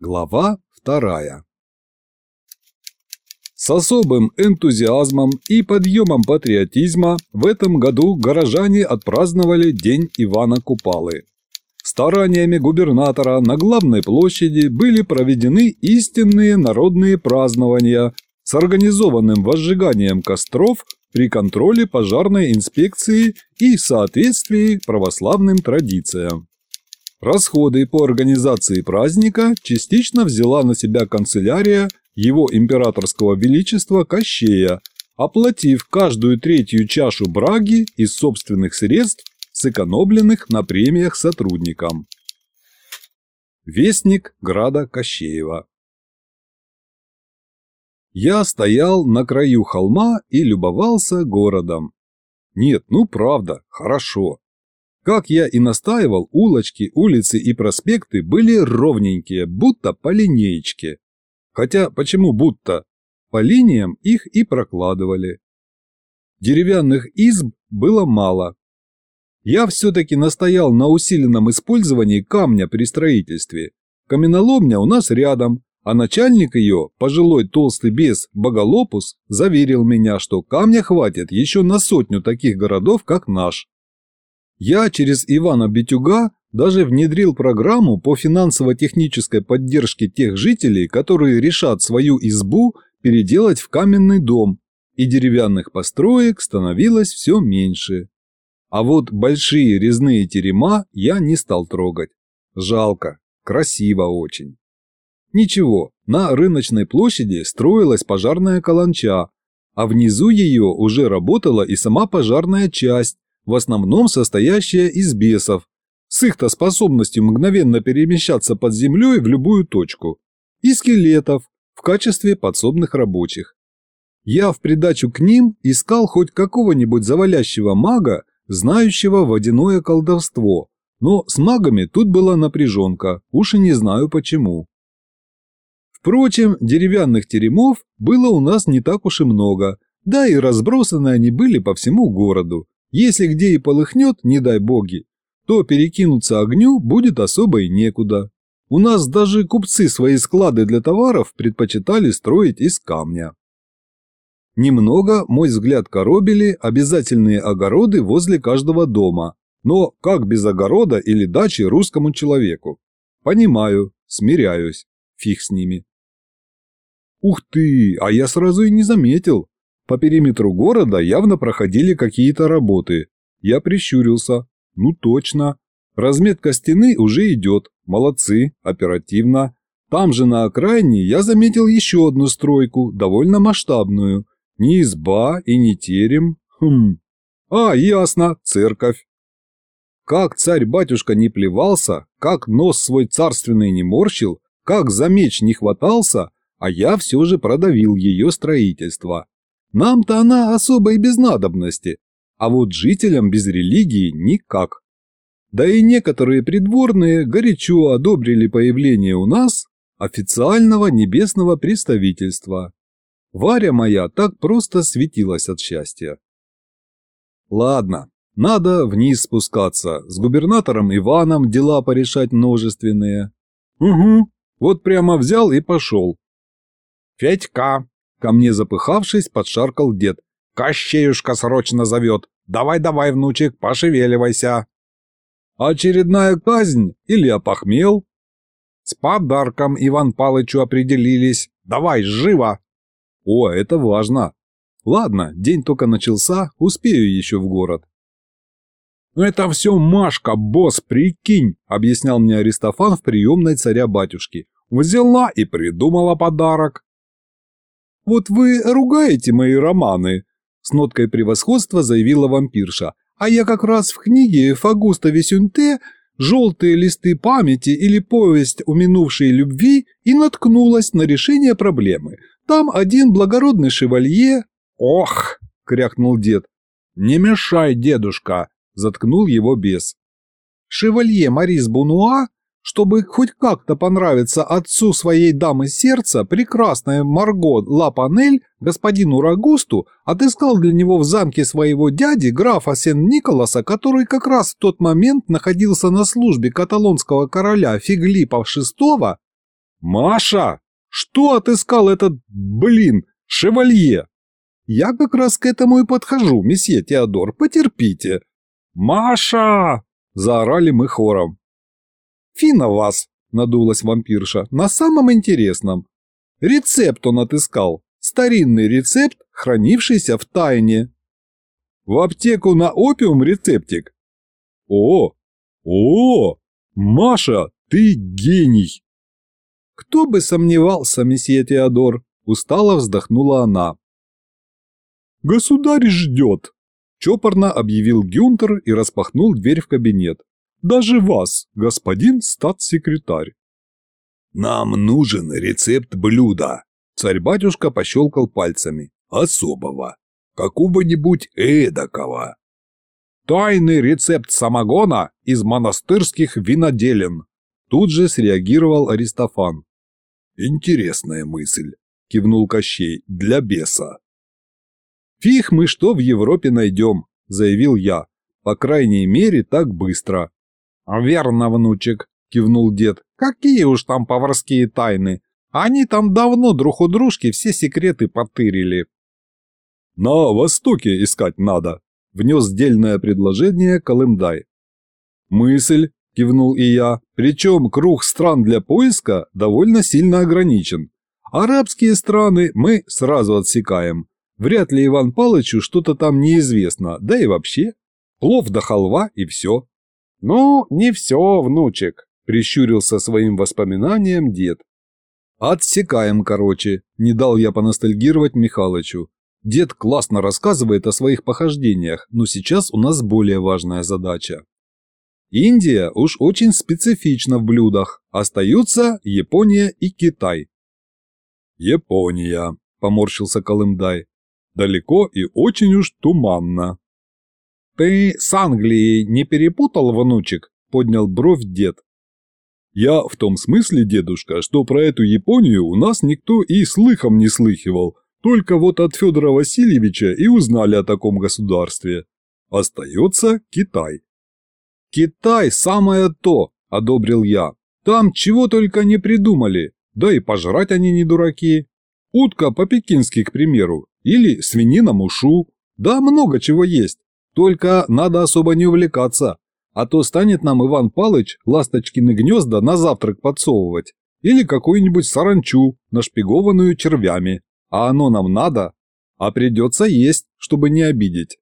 Глава вторая С особым энтузиазмом и подъемом патриотизма в этом году горожане отпраздновали День Ивана Купалы. Стараниями губернатора на главной площади были проведены истинные народные празднования с организованным возжиганием костров при контроле пожарной инспекции и соответствии православным традициям. Расходы по организации праздника частично взяла на себя канцелярия его императорского величества Кощея, оплатив каждую третью чашу браги из собственных средств, сэкономленных на премиях сотрудникам. Вестник Града Кощеева Я стоял на краю холма и любовался городом. Нет, ну правда, хорошо. Как я и настаивал, улочки, улицы и проспекты были ровненькие, будто по линеечке. Хотя почему будто? По линиям их и прокладывали. Деревянных изб было мало. Я все-таки настоял на усиленном использовании камня при строительстве. Каменоломня у нас рядом, а начальник ее, пожилой толстый бес Боголопус, заверил меня, что камня хватит еще на сотню таких городов, как наш. Я через Ивана Битюга даже внедрил программу по финансово-технической поддержке тех жителей, которые решат свою избу переделать в каменный дом, и деревянных построек становилось все меньше. А вот большие резные терема я не стал трогать. Жалко, красиво очень. Ничего, на рыночной площади строилась пожарная каланча, а внизу ее уже работала и сама пожарная часть, в основном состоящая из бесов, с их-то способностью мгновенно перемещаться под землей в любую точку, и скелетов в качестве подсобных рабочих. Я в придачу к ним искал хоть какого-нибудь завалящего мага, знающего водяное колдовство, но с магами тут была напряженка, уж и не знаю почему. Впрочем, деревянных теремов было у нас не так уж и много, да и разбросаны они были по всему городу, если где и полыхнет, не дай боги, то перекинуться огню будет особо и некуда. У нас даже купцы свои склады для товаров предпочитали строить из камня. Немного, мой взгляд, коробили обязательные огороды возле каждого дома. Но как без огорода или дачи русскому человеку? Понимаю, смиряюсь, фиг с ними. Ух ты, а я сразу и не заметил. По периметру города явно проходили какие-то работы. Я прищурился. Ну точно. Разметка стены уже идет. Молодцы, оперативно. Там же на окраине я заметил еще одну стройку, довольно масштабную. Не изба и не терем. Хм. А, ясно, церковь. Как царь-батюшка не плевался, как нос свой царственный не морщил, как за меч не хватался, а я все же продавил ее строительство. Нам-то она особо и без надобности, а вот жителям без религии никак. Да и некоторые придворные горячо одобрили появление у нас официального небесного представительства. Варя моя так просто светилась от счастья. Ладно, надо вниз спускаться, с губернатором Иваном дела порешать множественные. Угу, вот прямо взял и пошел. Федька, Ко мне запыхавшись, подшаркал дед. «Кощеюшка срочно зовет! Давай-давай, внучек, пошевеливайся!» «Очередная казнь или опохмел?» «С подарком Иван Палычу определились. Давай, живо!» «О, это важно!» «Ладно, день только начался, успею еще в город». «Это все Машка, босс, прикинь!» — объяснял мне Аристофан в приемной царя-батюшки. «Взяла и придумала подарок. «Вот вы ругаете мои романы», – с ноткой превосходства заявила вампирша. «А я как раз в книге Фагуста Весюнте «Желтые листы памяти» или «Повесть о минувшей любви» и наткнулась на решение проблемы. Там один благородный шевалье... «Ох!» – крякнул дед. «Не мешай, дедушка!» – заткнул его бес. Шевалье Марис Бунуа чтобы хоть как-то понравиться отцу своей дамы сердца, прекрасная Марго Ла-Панель, господину Рагусту, отыскал для него в замке своего дяди, графа Сен-Николаса, который как раз в тот момент находился на службе каталонского короля Фиглипа VI, «Маша, что отыскал этот, блин, шевалье?» «Я как раз к этому и подхожу, месье Теодор, потерпите». «Маша!» – заорали мы хором. «Фина вас!» – надулась вампирша. «На самом интересном. Рецепт он отыскал. Старинный рецепт, хранившийся в тайне». «В аптеку на опиум рецептик?» «О! О! Маша, ты гений!» «Кто бы сомневался, месье Теодор!» – устало вздохнула она. «Государь ждет!» – чопорно объявил Гюнтер и распахнул дверь в кабинет. «Даже вас, господин статс-секретарь!» «Нам нужен рецепт блюда!» Царь-батюшка пощелкал пальцами. «Особого! Какого-нибудь эдакого!» «Тайный рецепт самогона из монастырских виноделен!» Тут же среагировал Аристофан. «Интересная мысль», – кивнул Кощей, – «для беса». «Фиг мы что в Европе найдем», – заявил я. «По крайней мере, так быстро». «Верно, внучек», – кивнул дед. «Какие уж там поварские тайны. Они там давно друг у дружки все секреты потырили». «На востоке искать надо», – внес дельное предложение Колымдай. «Мысль», – кивнул и я, – «причем круг стран для поиска довольно сильно ограничен. Арабские страны мы сразу отсекаем, Вряд ли Иван Палычу что-то там неизвестно, да и вообще. Плов да халва и все. Ну, не все, внучек, прищурился своим воспоминанием дед. Отсекаем, короче, не дал я поностальгировать Михалычу. Дед классно рассказывает о своих похождениях, но сейчас у нас более важная задача. Индия уж очень специфична в блюдах. Остаются Япония и Китай. Япония, поморщился Колымдай. Далеко и очень уж туманно. «Ты с Англией не перепутал, внучек?» – поднял бровь дед. «Я в том смысле, дедушка, что про эту Японию у нас никто и слыхом не слыхивал, только вот от Федора Васильевича и узнали о таком государстве. Остается Китай». «Китай самое то!» – одобрил я. «Там чего только не придумали, да и пожрать они не дураки. Утка по-пекински, к примеру, или свинина мушу. Да, много чего есть. Только надо особо не увлекаться, а то станет нам Иван Палыч ласточкины гнезда на завтрак подсовывать. Или какую-нибудь саранчу, нашпигованную червями. А оно нам надо, а придется есть, чтобы не обидеть.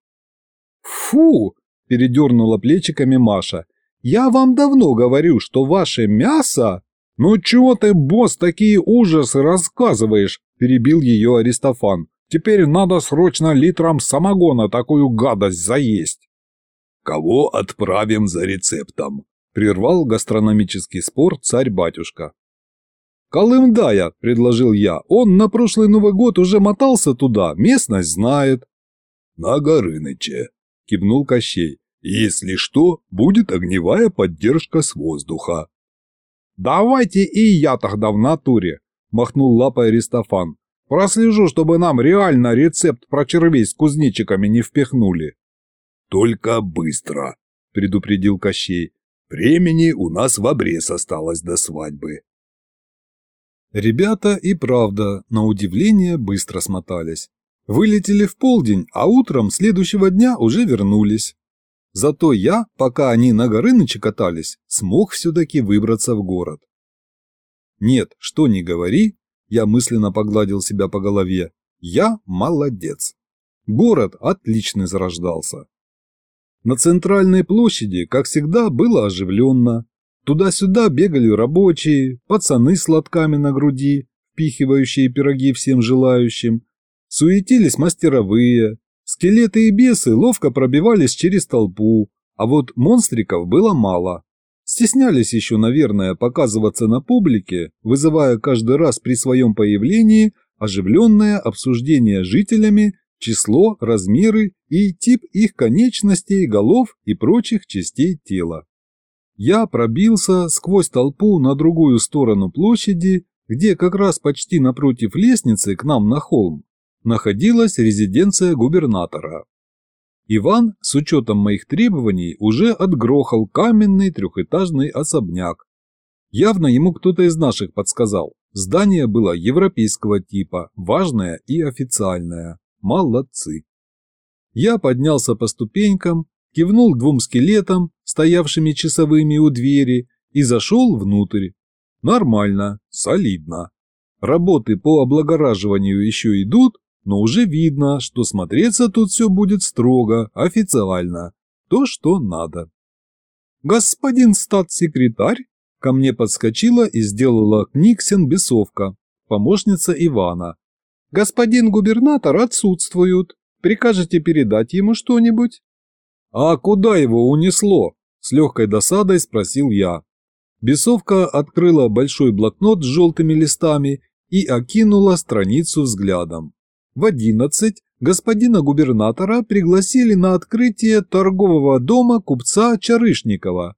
«Фу!» – передернула плечиками Маша. «Я вам давно говорю, что ваше мясо...» «Ну чего ты, босс, такие ужасы рассказываешь?» – перебил ее Аристофан. Теперь надо срочно литром самогона такую гадость заесть. Кого отправим за рецептом? Прервал гастрономический спор царь-батюшка. Колымдая, предложил я, он на прошлый Новый год уже мотался туда, местность знает. На Горыныче, кивнул Кощей. Если что, будет огневая поддержка с воздуха. Давайте и я тогда в натуре, махнул лапой Аристофан. Прослежу, чтобы нам реально рецепт про червей с кузнечиками не впихнули. Только быстро, предупредил Кощей. Времени у нас в обрез осталось до свадьбы. Ребята и правда, на удивление, быстро смотались. Вылетели в полдень, а утром следующего дня уже вернулись. Зато я, пока они на Горыныче катались, смог все-таки выбраться в город. Нет, что ни говори, я мысленно погладил себя по голове. Я молодец. Город отлично зарождался. На центральной площади, как всегда, было оживленно. Туда-сюда бегали рабочие, пацаны с лотками на груди, впихивающие пироги всем желающим. Суетились мастеровые. Скелеты и бесы ловко пробивались через толпу, а вот монстриков было мало. Стеснялись еще, наверное, показываться на публике, вызывая каждый раз при своем появлении оживленное обсуждение жителями, число, размеры и тип их конечностей, голов и прочих частей тела. Я пробился сквозь толпу на другую сторону площади, где как раз почти напротив лестницы к нам на холм находилась резиденция губернатора. Иван, с учетом моих требований, уже отгрохал каменный трехэтажный особняк. Явно ему кто-то из наших подсказал. Здание было европейского типа, важное и официальное. Молодцы. Я поднялся по ступенькам, кивнул двум скелетам, стоявшими часовыми у двери, и зашел внутрь. Нормально, солидно. Работы по облагораживанию еще идут, но уже видно, что смотреться тут все будет строго, официально. То, что надо. «Господин статс-секретарь?» Ко мне подскочила и сделала Книксен бесовка, помощница Ивана. «Господин губернатор отсутствует. Прикажете передать ему что-нибудь?» «А куда его унесло?» – с легкой досадой спросил я. Бесовка открыла большой блокнот с желтыми листами и окинула страницу взглядом. В одиннадцать господина губернатора пригласили на открытие торгового дома купца Чарышникова.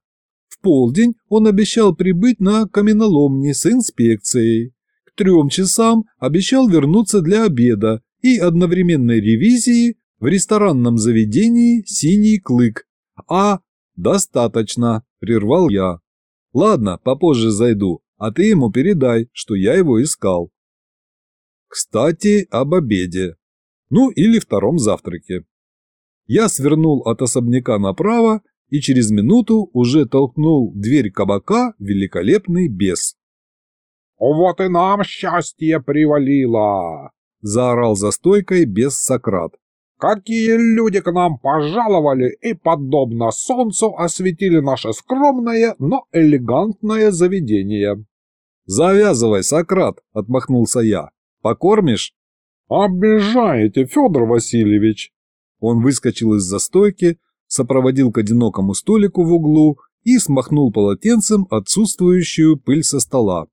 В полдень он обещал прибыть на каменоломни с инспекцией. К трем часам обещал вернуться для обеда и одновременной ревизии в ресторанном заведении «Синий клык». А, достаточно, прервал я. Ладно, попозже зайду, а ты ему передай, что я его искал. Кстати, об обеде. Ну или втором завтраке. Я свернул от особняка направо и через минуту уже толкнул дверь кабака великолепный бес. «Вот и нам счастье привалило!» – заорал за стойкой бес Сократ. «Какие люди к нам пожаловали и, подобно солнцу, осветили наше скромное, но элегантное заведение!» «Завязывай, Сократ!» – отмахнулся я. «Покормишь?» «Обижаете, Федор Васильевич!» Он выскочил из застойки, сопроводил к одинокому столику в углу и смахнул полотенцем отсутствующую пыль со стола.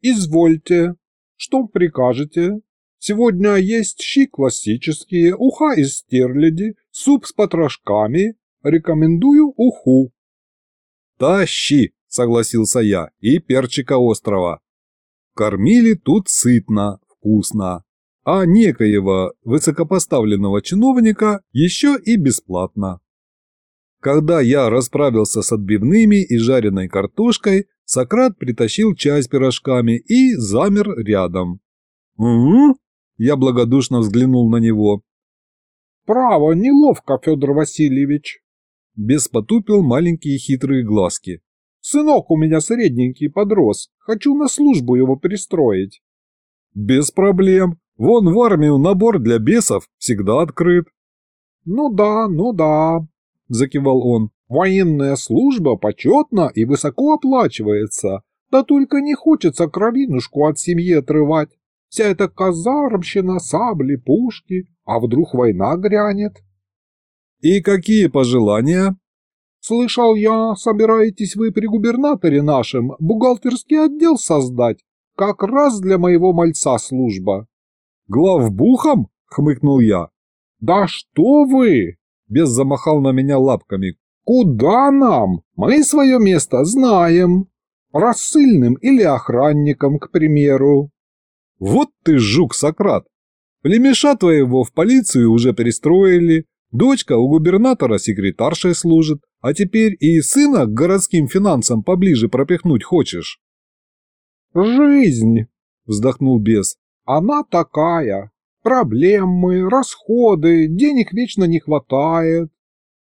«Извольте. Что прикажете? Сегодня есть щи классические, уха из стерляди, суп с потрошками. Рекомендую уху». «Тащи!» – согласился я, – «и перчика острова». Кормили тут сытно, вкусно, а некоего высокопоставленного чиновника еще и бесплатно. Когда я расправился с отбивными и жареной картошкой, Сократ притащил чай с пирожками и замер рядом. «Угу?» – я благодушно взглянул на него. «Право, неловко, Федор Васильевич!» Бес потупил маленькие хитрые глазки. «Сынок у меня средненький подрос, хочу на службу его пристроить». «Без проблем. Вон в армию набор для бесов всегда открыт». «Ну да, ну да», закивал он. «Военная служба почетна и высоко оплачивается, да только не хочется кровинушку от семьи отрывать. Вся эта казармщина, сабли, пушки, а вдруг война грянет?» «И какие пожелания?» «Слышал я, собираетесь вы при губернаторе нашем бухгалтерский отдел создать, как раз для моего мальца служба». «Главбухом?» — хмыкнул я. «Да что вы!» Бес замахал на меня лапками. «Куда нам? Мы свое место знаем. Рассыльным или охранником, к примеру». «Вот ты жук, Сократ! Племеша твоего в полицию уже перестроили, дочка у губернатора секретаршей служит, а теперь и сына к городским финансам поближе пропихнуть хочешь». «Жизнь!» – вздохнул бес. «Она такая. Проблемы, расходы, денег вечно не хватает.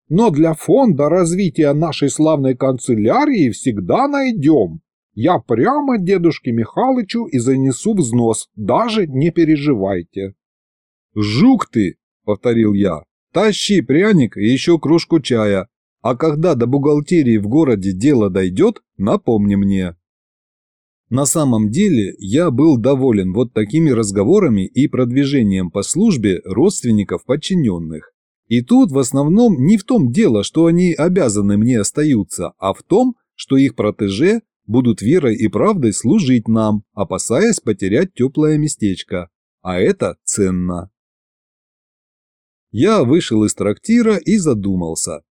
Но для фонда развития нашей славной канцелярии всегда найдем. Я прямо дедушке Михалычу и занесу взнос, даже не переживайте. «Жук ты!» — повторил я. «Тащи пряник и еще кружку чая, а когда до бухгалтерии в городе дело дойдет, напомни мне». На самом деле я был доволен вот такими разговорами и продвижением по службе родственников подчиненных. И тут в основном не в том дело, что они обязаны мне остаются, а в том, что их протеже будут верой и правдой служить нам, опасаясь потерять теплое местечко. А это ценно. Я вышел из трактира и задумался.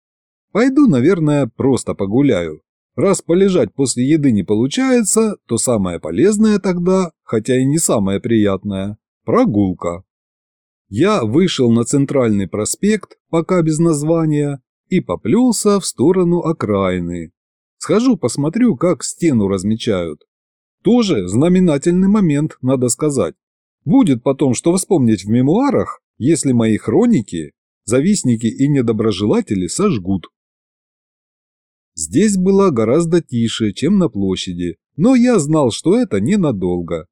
Пойду, наверное, просто погуляю. Раз полежать после еды не получается, то самое полезное тогда, хотя и не самое приятное – прогулка. Я вышел на центральный проспект, пока без названия, и поплелся в сторону окраины. Схожу, посмотрю, как стену размечают. Тоже знаменательный момент, надо сказать. Будет потом, что вспомнить в мемуарах, если мои хроники, завистники и недоброжелатели сожгут. Здесь было гораздо тише, чем на площади, но я знал, что это ненадолго.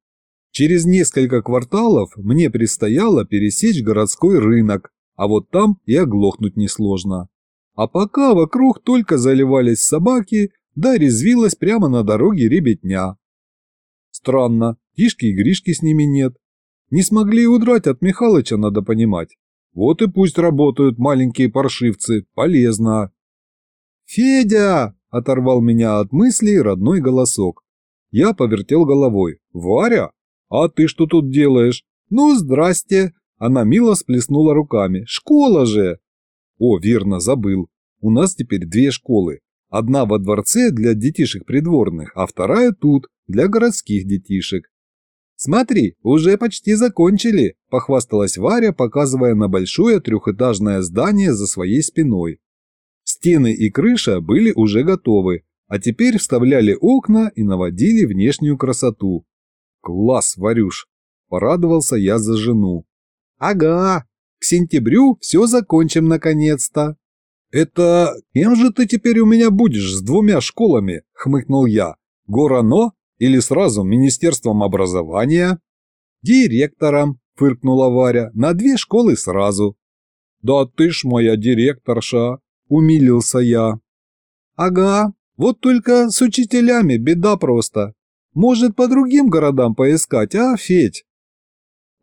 Через несколько кварталов мне предстояло пересечь городской рынок, а вот там и оглохнуть несложно. А пока вокруг только заливались собаки, да резвилась прямо на дороге ребятня. Странно, Тишки и Гришки с ними нет. Не смогли удрать от Михалыча, надо понимать. Вот и пусть работают маленькие паршивцы, полезно. «Федя!» – оторвал меня от мыслей родной голосок. Я повертел головой. «Варя? А ты что тут делаешь?» «Ну, здрасте!» Она мило сплеснула руками. «Школа же!» «О, верно, забыл. У нас теперь две школы. Одна во дворце для детишек придворных, а вторая тут, для городских детишек. «Смотри, уже почти закончили», – похвасталась Варя, показывая на большое трехэтажное здание за своей спиной. Стены и крыша были уже готовы, а теперь вставляли окна и наводили внешнюю красоту. «Класс, Варюш!» – порадовался я за жену. «Ага, к сентябрю все закончим наконец-то». «Это кем же ты теперь у меня будешь с двумя школами?» – хмыкнул я. «Горано или сразу Министерством образования?» «Директором», – фыркнула Варя, – «на две школы сразу». «Да ты ж моя директорша», – умилился я. «Ага, вот только с учителями беда просто. Может, по другим городам поискать, а, Федь?»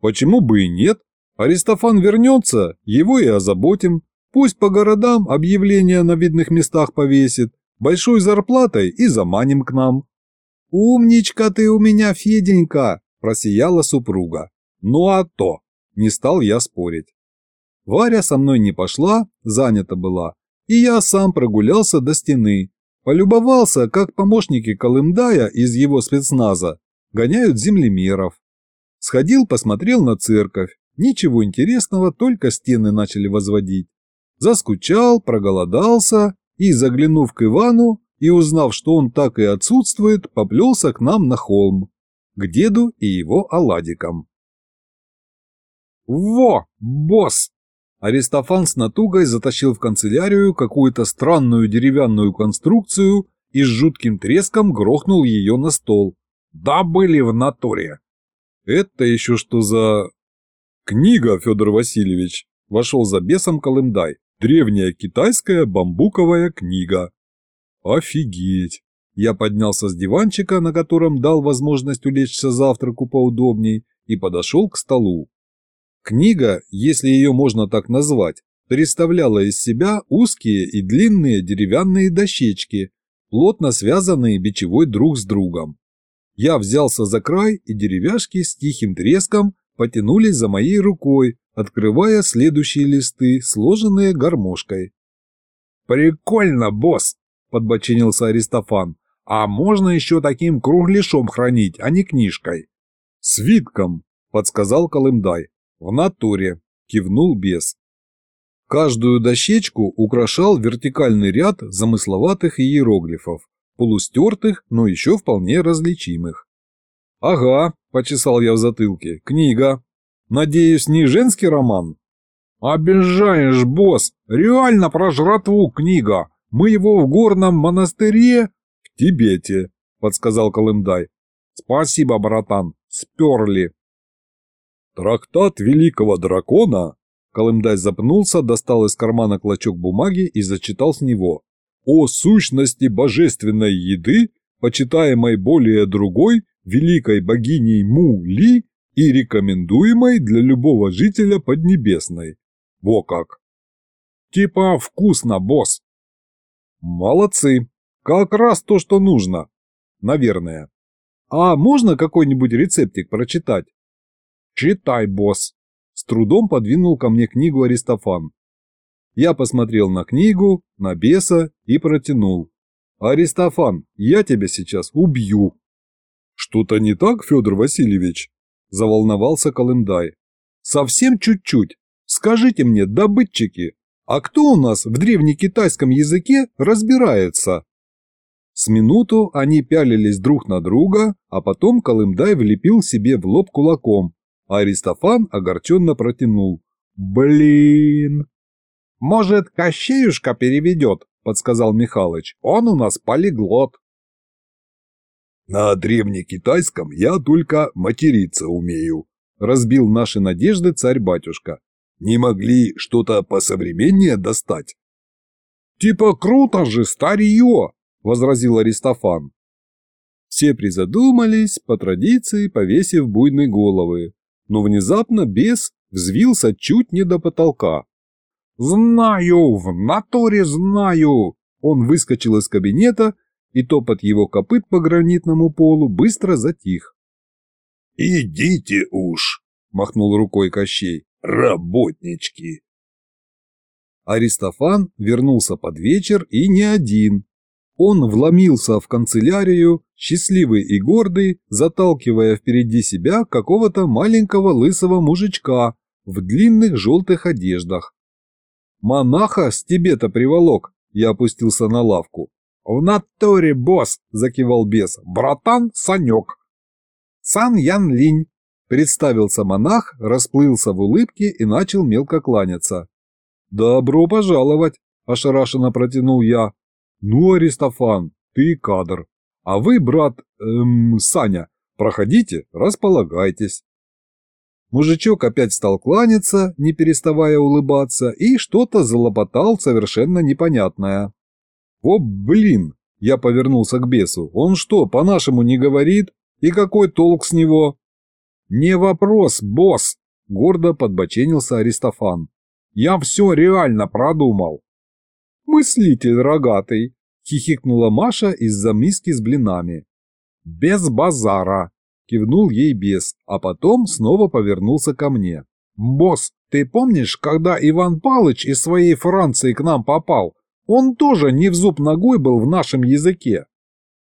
«Почему бы и нет? Аристофан вернется, его и озаботим. Пусть по городам объявления на видных местах повесит, большой зарплатой и заманим к нам. «Умничка ты у меня, Феденька!» – просияла супруга. «Ну а то!» – не стал я спорить. Варя со мной не пошла, занята была, и я сам прогулялся до стены, полюбовался, как помощники Колымдая из его спецназа гоняют землемеров. Сходил, посмотрел на церковь, ничего интересного, только стены начали возводить. Заскучал, проголодался и, заглянув к Ивану, и, узнав, что он так и отсутствует, поплелся к нам на холм, к деду и его оладикам. «Во, босс!» Аристофан с натугой затащил в канцелярию какую-то странную деревянную конструкцию и с жутким треском грохнул ее на стол. «Да были в натуре!» «Это еще что за...» «Книга, Федор Васильевич!» Вошел за бесом Колымдай. «Древняя китайская бамбуковая книга. Офигеть! Я поднялся с диванчика, на котором дал возможность улечься завтраку поудобней, и подошел к столу. Книга, если ее можно так назвать, представляла из себя узкие и длинные деревянные дощечки, плотно связанные бичевой друг с другом. Я взялся за край, и деревяшки с тихим треском потянулись за моей рукой, открывая следующие листы, сложенные гармошкой. «Прикольно, босс!» подбочинился Аристофан. «А можно еще таким кругляшом хранить, а не книжкой?» «Свитком», – подсказал Колымдай. «В натуре», – кивнул бес. Каждую дощечку украшал вертикальный ряд замысловатых иероглифов, полустертых, но еще вполне различимых. «Ага», – почесал я в затылке, – «книга. Надеюсь, не женский роман?» «Обижаешь, босс! Реально про жратву книга! Мы его в горном монастыре в Тибете, подсказал Колымдай. Спасибо, братан, сперли. Трактат великого дракона Колымдай запнулся, достал из кармана клочок бумаги и зачитал с него. «О сущности божественной еды, почитаемой более другой, великой богиней Му-Ли и рекомендуемой для любого жителя Поднебесной. Во как!» «Типа вкусно, босс!» Молодцы. Как раз то, что нужно. Наверное. А можно какой-нибудь рецептик прочитать? Читай, босс. С трудом подвинул ко мне книгу Аристофан. Я посмотрел на книгу, на беса и протянул. «Аристофан, я тебя сейчас убью!» «Что-то не так, Федор Васильевич?» – заволновался Колымдай. «Совсем чуть-чуть. Скажите мне, добытчики, а кто у нас в древнекитайском языке разбирается? С минуту они пялились друг на друга, а потом Колымдай влепил себе в лоб кулаком, Аристофан огорченно протянул. «Блин!» «Может, Кощеюшка переведет?» – подсказал Михалыч. «Он у нас полиглот». «На древнекитайском я только материться умею», – разбил наши надежды царь-батюшка. «Не могли что-то посовременнее достать?» «Типа круто же, старье!» – возразил Аристофан. Все призадумались, по традиции повесив буйные головы, но внезапно бес взвился чуть не до потолка. «Знаю, в натуре знаю!» Он выскочил из кабинета, и топот его копыт по гранитному полу быстро затих. «Идите уж!» – махнул рукой Кощей. «Работнички!» Аристофан вернулся под вечер и не один. Он вломился в канцелярию, счастливый и гордый, заталкивая впереди себя какого-то маленького лысого мужичка в длинных желтых одеждах. «Монаха с тебе-то приволок!» Я опустился на лавку. «В натуре, босс!» – закивал бес. «Братан Санек!» «Сан Ян Линь!» – представился монах, расплылся в улыбке и начал мелко кланяться. «Добро пожаловать!» – ошарашенно протянул я. «Ну, Аристофан, ты кадр. А вы, брат, эм, Саня, проходите, располагайтесь». Мужичок опять стал кланяться, не переставая улыбаться, и что-то залопотал совершенно непонятное. «О, блин!» – я повернулся к бесу. «Он что, по-нашему не говорит? И какой толк с него?» «Не вопрос, босс!» – гордо подбоченился Аристофан. «Я все реально продумал». «Мыслитель рогатый!» – хихикнула Маша из-за миски с блинами. «Без базара!» Кивнул ей бес, а потом снова повернулся ко мне. «Босс, ты помнишь, когда Иван Палыч из своей Франции к нам попал? Он тоже не в зуб ногой был в нашем языке».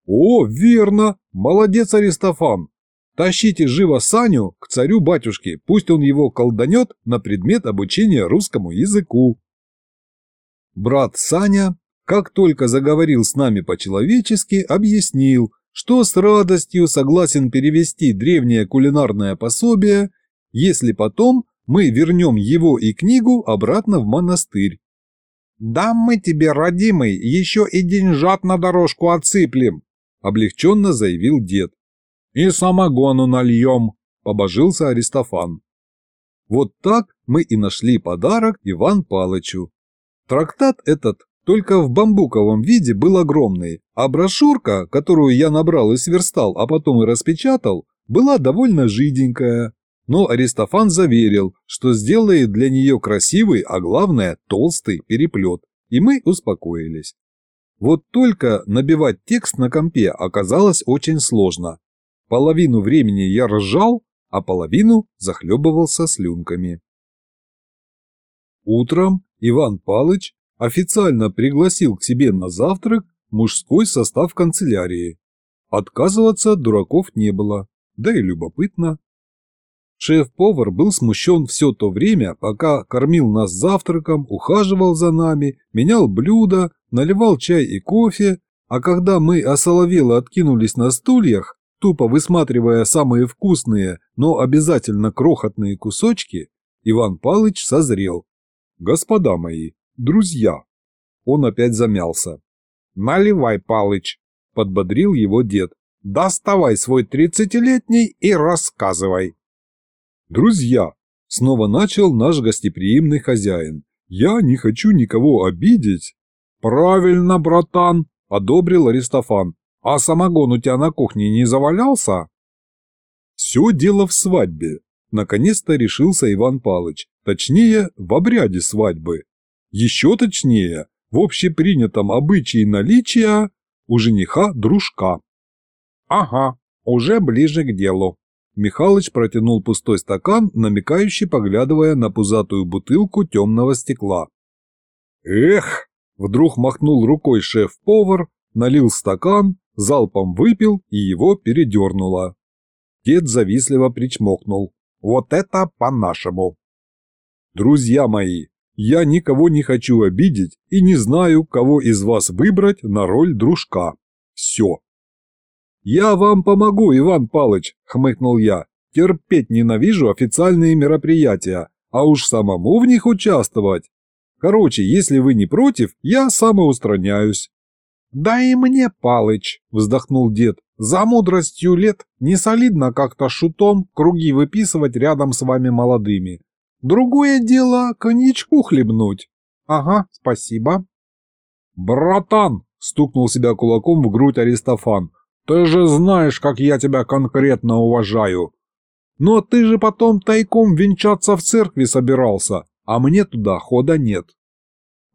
«О, верно! Молодец, Аристофан! Тащите живо Саню к царю-батюшке, пусть он его колданет на предмет обучения русскому языку». Брат Саня, как только заговорил с нами по-человечески, объяснил, что с радостью согласен перевести древнее кулинарное пособие, если потом мы вернем его и книгу обратно в монастырь. «Да мы тебе, родимый, еще и деньжат на дорожку отсыплем», – облегченно заявил дед. «И самогону нальем», – побожился Аристофан. Вот так мы и нашли подарок Иван Палычу. Трактат этот только в бамбуковом виде был огромный, а брошюрка, которую я набрал и сверстал, а потом и распечатал, была довольно жиденькая. Но Аристофан заверил, что сделает для нее красивый, а главное толстый переплет, и мы успокоились. Вот только набивать текст на компе оказалось очень сложно. Половину времени я ржал, а половину захлебывался слюнками. Утром Иван Палыч официально пригласил к себе на завтрак мужской состав канцелярии. Отказываться от дураков не было, да и любопытно. Шеф-повар был смущен все то время, пока кормил нас завтраком, ухаживал за нами, менял блюда, наливал чай и кофе, а когда мы осоловело откинулись на стульях, тупо высматривая самые вкусные, но обязательно крохотные кусочки, Иван Палыч созрел. «Господа мои, друзья!» Он опять замялся. «Наливай, Палыч!» – подбодрил его дед. «Доставай свой тридцатилетний и рассказывай!» «Друзья!» – снова начал наш гостеприимный хозяин. «Я не хочу никого обидеть!» «Правильно, братан!» – одобрил Аристофан. «А самогон у тебя на кухне не завалялся?» «Все дело в свадьбе», – наконец-то решился Иван Палыч. Точнее, в обряде свадьбы. Еще точнее, в общепринятом обычае наличия у жениха дружка. «Ага, уже ближе к делу». Михалыч протянул пустой стакан, намекающий, поглядывая на пузатую бутылку темного стекла. «Эх!» – вдруг махнул рукой шеф-повар, налил стакан, залпом выпил и его передернуло. Дед завистливо причмокнул. «Вот это по-нашему!» «Друзья мои, я никого не хочу обидеть и не знаю, кого из вас выбрать на роль дружка. Все. «Я вам помогу, Иван Палыч», – хмыкнул я. «Терпеть ненавижу официальные мероприятия, а уж самому в них участвовать. Короче, если вы не против, я самоустраняюсь». «Да и мне, Палыч», – вздохнул дед, – «за мудростью лет не солидно как-то шутом круги выписывать рядом с вами молодыми. Другое дело коньячку хлебнуть». «Ага, спасибо». «Братан!» – стукнул себя кулаком в грудь Аристофан. «Ты же знаешь, как я тебя конкретно уважаю. Но ты же потом тайком венчаться в церкви собирался, а мне туда хода нет».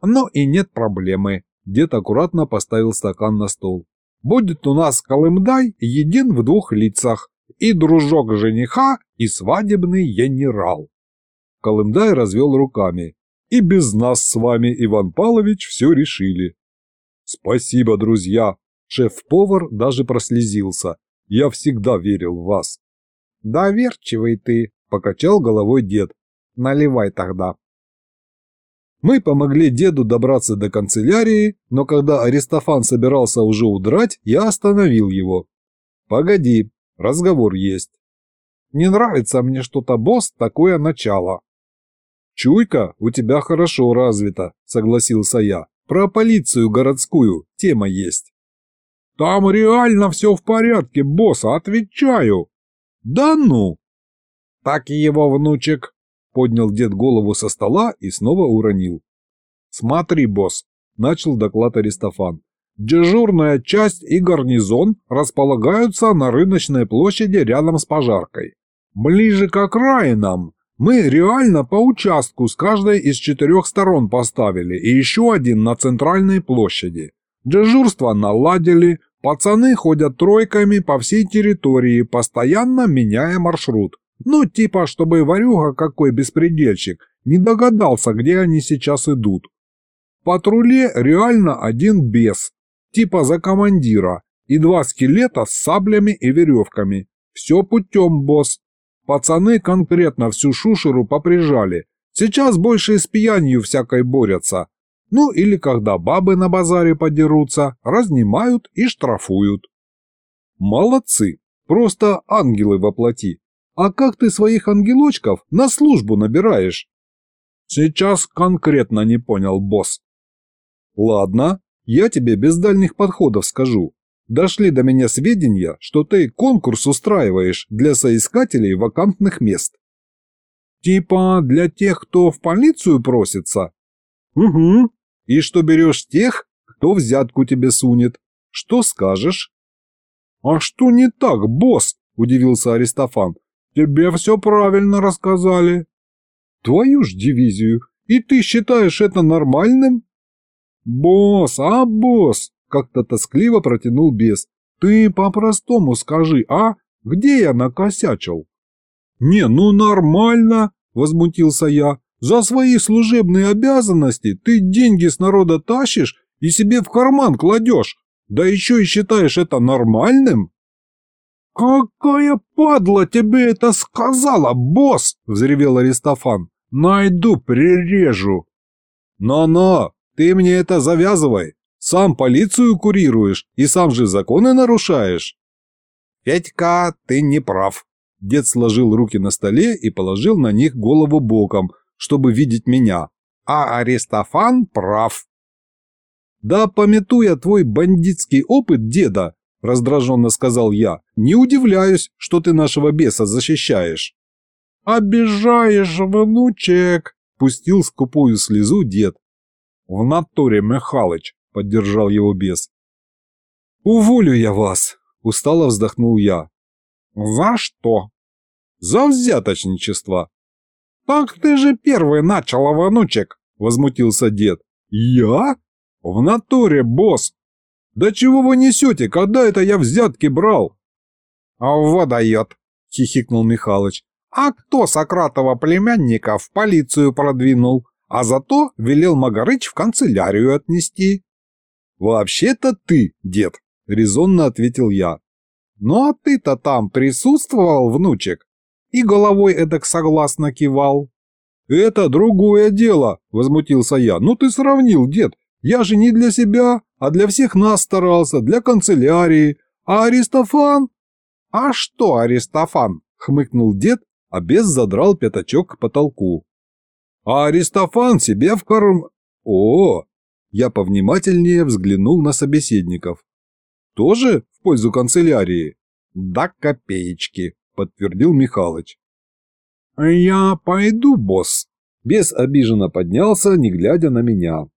«Ну и нет проблемы», Дед аккуратно поставил стакан на стол. «Будет у нас Колымдай един в двух лицах, и дружок жениха, и свадебный генерал». Колымдай развел руками. «И без нас с вами, Иван Павлович, все решили». «Спасибо, друзья!» Шеф-повар даже прослезился. «Я всегда верил в вас». «Доверчивый ты», — покачал головой дед. «Наливай тогда». Мы помогли деду добраться до канцелярии, но когда Аристофан собирался уже удрать, я остановил его. «Погоди, разговор есть». «Не нравится мне что-то, босс, такое начало». «Чуйка у тебя хорошо развита», — согласился я. «Про полицию городскую тема есть». «Там реально все в порядке, босс, отвечаю». «Да ну!» «Так и его внучек Поднял дед голову со стола и снова уронил. «Смотри, босс», – начал доклад Аристофан. «Дежурная часть и гарнизон располагаются на рыночной площади рядом с пожаркой. Ближе к окраинам мы реально по участку с каждой из четырех сторон поставили и еще один на центральной площади. Дежурство наладили, пацаны ходят тройками по всей территории, постоянно меняя маршрут. Ну, типа, чтобы Варюга какой беспредельщик не догадался, где они сейчас идут. В патруле реально один бес, типа за командира, и два скелета с саблями и веревками. Все путем, босс. Пацаны конкретно всю шушеру поприжали. Сейчас больше с пьянью всякой борются. Ну или когда бабы на базаре подерутся, разнимают и штрафуют. Молодцы, просто ангелы воплоти. А как ты своих ангелочков на службу набираешь? Сейчас конкретно не понял, босс. Ладно, я тебе без дальних подходов скажу. Дошли до меня сведения, что ты конкурс устраиваешь для соискателей вакантных мест. Типа для тех, кто в полицию просится? Угу. И что берешь тех, кто взятку тебе сунет. Что скажешь? А что не так, босс? Удивился Аристофан. Тебе все правильно рассказали. Твою ж дивизию. И ты считаешь это нормальным? Босс, а босс, как-то тоскливо протянул бес. Ты по-простому скажи, а? Где я накосячил? Не, ну нормально, возмутился я. За свои служебные обязанности ты деньги с народа тащишь и себе в карман кладешь. Да еще и считаешь это нормальным? «Какая падла тебе это сказала, босс!» – взревел Аристофан. «Найду, прирежу!» «Но-но, ты мне это завязывай! Сам полицию курируешь и сам же законы нарушаешь!» «Федька, ты не прав!» Дед сложил руки на столе и положил на них голову боком, чтобы видеть меня. «А Аристофан прав!» «Да, пометуя твой бандитский опыт, деда, раздраженно сказал я. «Не удивляюсь, что ты нашего беса защищаешь». «Обижаешь, внучек!» – пустил скупую слезу дед. «В натуре, Михалыч!» – поддержал его бес. «Уволю я вас!» – устало вздохнул я. «За что?» «За взяточничество!» «Так ты же первый начал, внучек!» – возмутился дед. «Я? В натуре, босс! «Да чего вы несете? Когда это я взятки брал?» «А «Водает», — хихикнул Михалыч. «А кто Сократова племянника в полицию продвинул, а зато велел Магарыч в канцелярию отнести?» «Вообще-то ты, дед», — резонно ответил я. «Ну а ты-то там присутствовал, внучек?» И головой эдак согласно кивал. «Это другое дело», — возмутился я. «Ну ты сравнил, дед. Я же не для себя, а для всех нас старался, для канцелярии. А Аристофан? А что Аристофан? Хмыкнул дед, а бес задрал пятачок к потолку. А Аристофан себе в корм... О, я повнимательнее взглянул на собеседников. Тоже в пользу канцелярии? Да копеечки, подтвердил Михалыч. Я пойду, босс. Бес обиженно поднялся, не глядя на меня.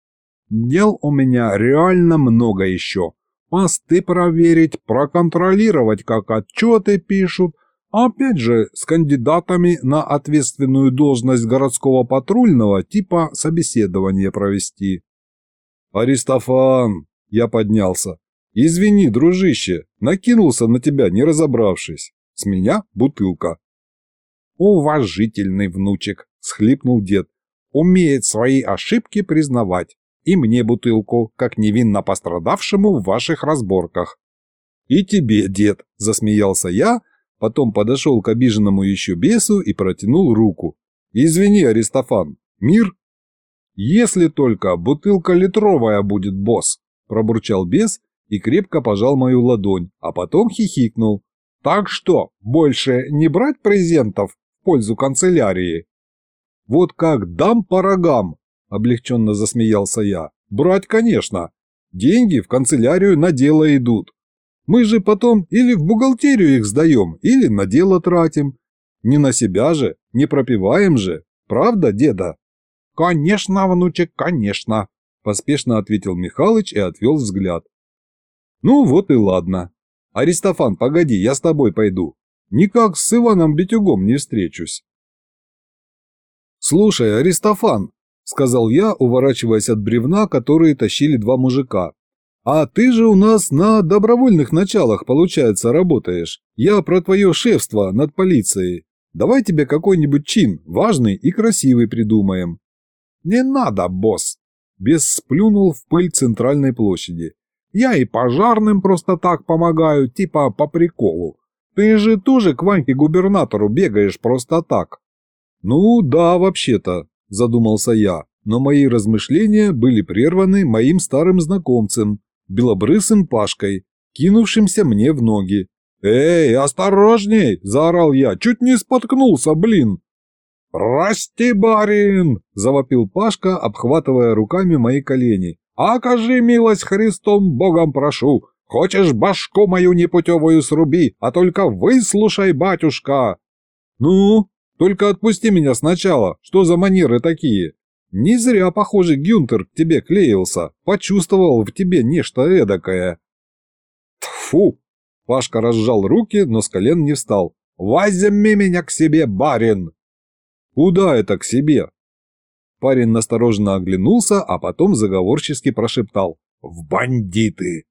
Дел у меня реально много еще. Посты проверить, проконтролировать, как отчеты пишут. Опять же, с кандидатами на ответственную должность городского патрульного типа собеседование провести. «Аристофан!» – я поднялся. «Извини, дружище, накинулся на тебя, не разобравшись. С меня бутылка». «Уважительный внучек», – схлипнул дед. «Умеет свои ошибки признавать и мне бутылку, как невинно пострадавшему в ваших разборках». «И тебе, дед», – засмеялся я, потом подошел к обиженному еще бесу и протянул руку. «Извини, Аристофан, мир?» «Если только бутылка литровая будет, босс», – пробурчал бес и крепко пожал мою ладонь, а потом хихикнул. «Так что, больше не брать презентов в пользу канцелярии?» «Вот как дам по рогам, – облегченно засмеялся я. «Брать, конечно. Деньги в канцелярию на дело идут. Мы же потом или в бухгалтерию их сдаем, или на дело тратим. Не на себя же, не пропиваем же. Правда, деда?» «Конечно, внучек, конечно», – поспешно ответил Михалыч и отвел взгляд. «Ну вот и ладно. Аристофан, погоди, я с тобой пойду. Никак с Иваном Битюгом не встречусь». «Слушай, Аристофан, сказал я, уворачиваясь от бревна, которые тащили два мужика. «А ты же у нас на добровольных началах, получается, работаешь. Я про твое шефство над полицией. Давай тебе какой-нибудь чин, важный и красивый придумаем». «Не надо, босс!» Бес сплюнул в пыль центральной площади. «Я и пожарным просто так помогаю, типа по приколу. Ты же тоже к Ваньке-губернатору бегаешь просто так». «Ну да, вообще-то», – задумался я, но мои размышления были прерваны моим старым знакомцем, белобрысым Пашкой, кинувшимся мне в ноги. «Эй, осторожней!» – заорал я, чуть не споткнулся, блин. «Прости, барин!» – завопил Пашка, обхватывая руками мои колени. «Окажи милость Христом Богом прошу! Хочешь башку мою непутевую сруби, а только выслушай, батюшка!» «Ну, только отпусти меня сначала, что за манеры такие? Не зря, похоже, Гюнтер к тебе клеился, почувствовал в тебе нечто эдакое. Тфу! Пашка разжал руки, но с колен не встал. «Возьми меня к себе, барин!» «Куда это к себе?» Парень настороженно оглянулся, а потом заговорчески прошептал. «В бандиты!»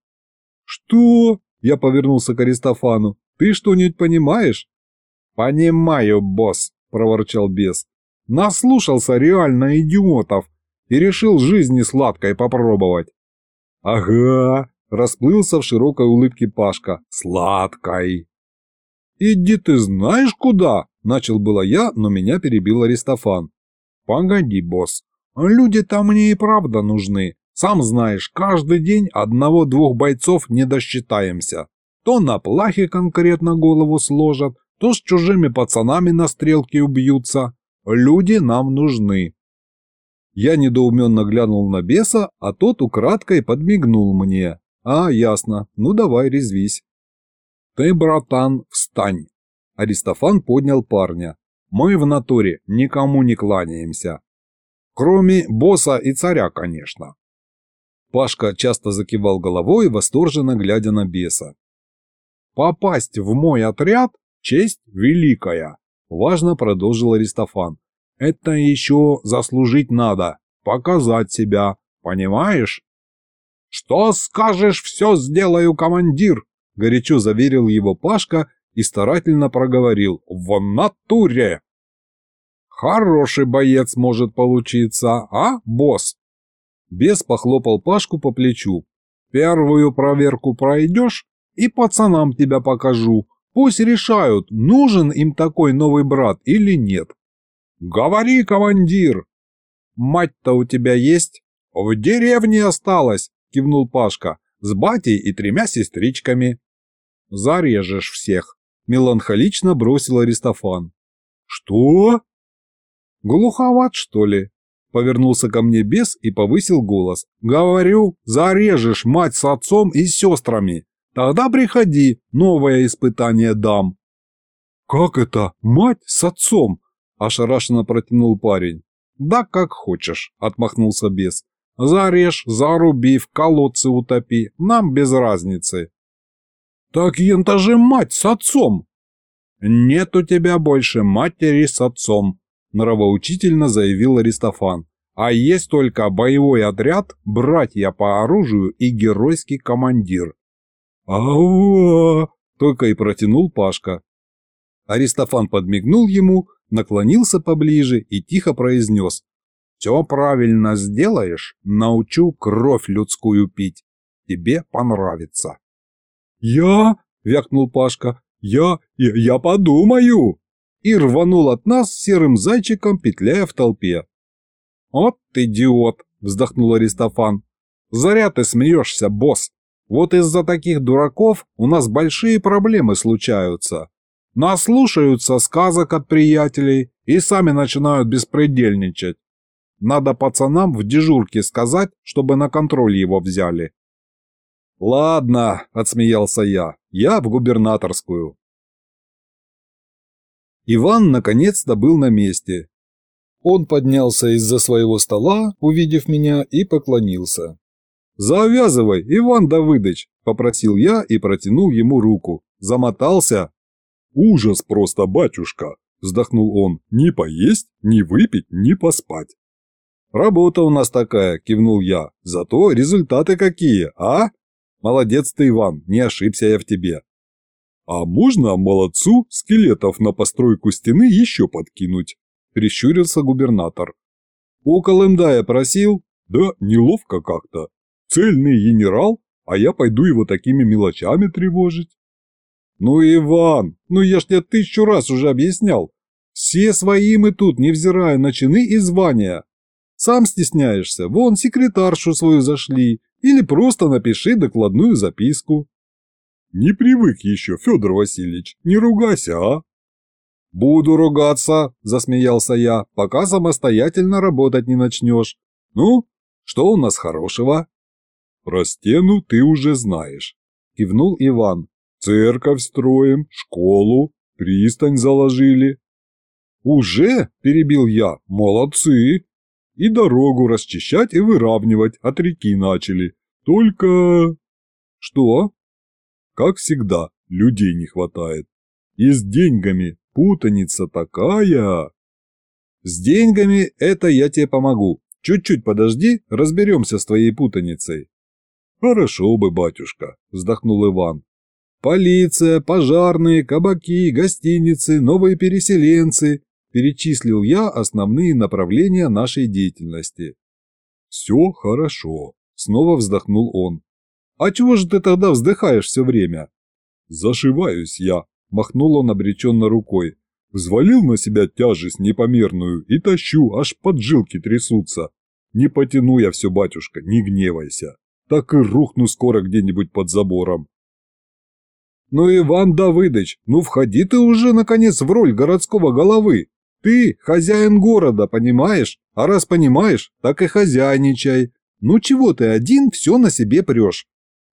«Что?» – я повернулся к Аристофану. «Ты что-нибудь понимаешь?» «Понимаю, босс проворчал бес. «Наслушался реально идиотов и решил жизни сладкой попробовать». «Ага», – расплылся в широкой улыбке Пашка. «Сладкой». «Иди ты знаешь куда?» – начал было я, но меня перебил Аристофан. «Погоди, босс, люди-то мне и правда нужны. Сам знаешь, каждый день одного-двух бойцов не досчитаемся. То на плахе конкретно голову сложат, то с чужими пацанами на стрелке убьются. Люди нам нужны. Я недоуменно глянул на беса, а тот украдкой подмигнул мне. А, ясно, ну давай резвись. Ты, братан, встань. Аристофан поднял парня. Мы в натуре никому не кланяемся. Кроме босса и царя, конечно. Пашка часто закивал головой, восторженно глядя на беса. Попасть в мой отряд Честь великая, важно продолжил Аристофан. Это еще заслужить надо, показать себя, понимаешь? Что скажешь, все сделаю, командир, горячо заверил его Пашка и старательно проговорил «В натуре!» «Хороший боец может получиться, а, босс?» Бес похлопал Пашку по плечу. «Первую проверку пройдешь, и пацанам тебя покажу. Пусть решают, нужен им такой новый брат или нет. Говори, командир. Мать-то у тебя есть? В деревне осталась. кивнул Пашка, с батей и тремя сестричками. Зарежешь всех, меланхолично бросил Аристофан. Что? Глуховат, что ли? Повернулся ко мне бес и повысил голос. Говорю, зарежешь мать с отцом и сестрами. Тогда приходи, новое испытание дам. Как это, мать с отцом? Ошарашенно протянул парень. Да как хочешь, отмахнулся бес. Зарежь, заруби, в колодце утопи, нам без разницы. Так ента же мать с отцом. Нет у тебя больше матери с отцом, нравоучительно заявил Аристофан. А есть только боевой отряд, братья по оружию и геройский командир. «Ау!» – только и протянул Пашка. Аристофан подмигнул ему, наклонился поближе и тихо произнес. «Все правильно сделаешь, научу кровь людскую пить. Тебе понравится». «Я?» – вякнул Пашка. «Я... я, я подумаю!» И рванул от нас серым зайчиком, петляя в толпе. «Вот идиот!» – вздохнул Аристофан. «Заря ты смеешься, босс! Вот из-за таких дураков у нас большие проблемы случаются. Наслушаются сказок от приятелей и сами начинают беспредельничать. Надо пацанам в дежурке сказать, чтобы на контроль его взяли. «Ладно», – отсмеялся я, – «я в губернаторскую». Иван наконец-то был на месте. Он поднялся из-за своего стола, увидев меня, и поклонился. «Завязывай, Иван Давыдович!» – попросил я и протянул ему руку. Замотался. «Ужас просто, батюшка!» – вздохнул он. «Ни поесть, ни выпить, ни поспать». «Работа у нас такая», – кивнул я. «Зато результаты какие, а? Молодец ты, Иван, не ошибся я в тебе». «А можно молодцу скелетов на постройку стены еще подкинуть?» – прищурился губернатор. «У Колымдая просил?» «Да неловко как-то. Цельный генерал, а я пойду его такими мелочами тревожить. Ну, Иван, ну я ж тебе тысячу раз уже объяснял. Все свои мы тут, невзирая на чины и звания. Сам стесняешься, вон секретаршу свою зашли, или просто напиши докладную записку. Не привык еще, Федор Васильевич, не ругайся, а? Буду ругаться, засмеялся я, пока самостоятельно работать не начнешь. Ну, что у нас хорошего? «Про стену ты уже знаешь», – кивнул Иван. «Церковь строим, школу, пристань заложили». «Уже?» – перебил я. «Молодцы!» «И дорогу расчищать и выравнивать от реки начали. Только...» «Что?» «Как всегда, людей не хватает. И с деньгами путаница такая...» «С деньгами это я тебе помогу. Чуть-чуть подожди, разберемся с твоей путаницей». «Хорошо бы, батюшка», – вздохнул Иван. «Полиция, пожарные, кабаки, гостиницы, новые переселенцы», – перечислил я основные направления нашей деятельности. «Все хорошо», – снова вздохнул он. «А чего же ты тогда вздыхаешь все время?» «Зашиваюсь я», – махнул он обреченно рукой. Взвалил на себя тяжесть непомерную и тащу, аж поджилки трясутся. Не потяну я все, батюшка, не гневайся так и рухну скоро где-нибудь под забором. Ну, Иван Давыдович, ну входи ты уже, наконец, в роль городского головы. Ты хозяин города, понимаешь? А раз понимаешь, так и хозяйничай. Ну чего ты один все на себе прешь?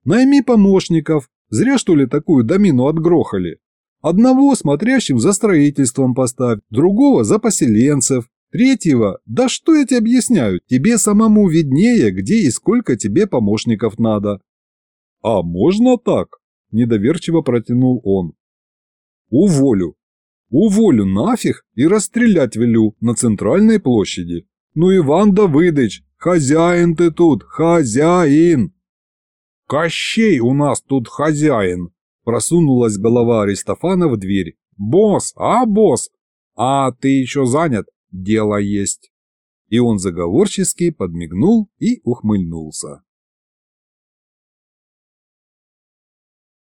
Найми помощников. Зря, что ли, такую домину отгрохали. Одного смотрящим за строительством поставь, другого за поселенцев, Третьего, да что я тебе объясняю, тебе самому виднее, где и сколько тебе помощников надо. А можно так? Недоверчиво протянул он. Уволю. Уволю нафиг и расстрелять велю на центральной площади. Ну, Иван Давыдыч, хозяин ты тут, хозяин. Кощей у нас тут хозяин. Просунулась голова Аристофана в дверь. Босс, а, босс? А ты еще занят? дело есть. И он заговорчески подмигнул и ухмыльнулся.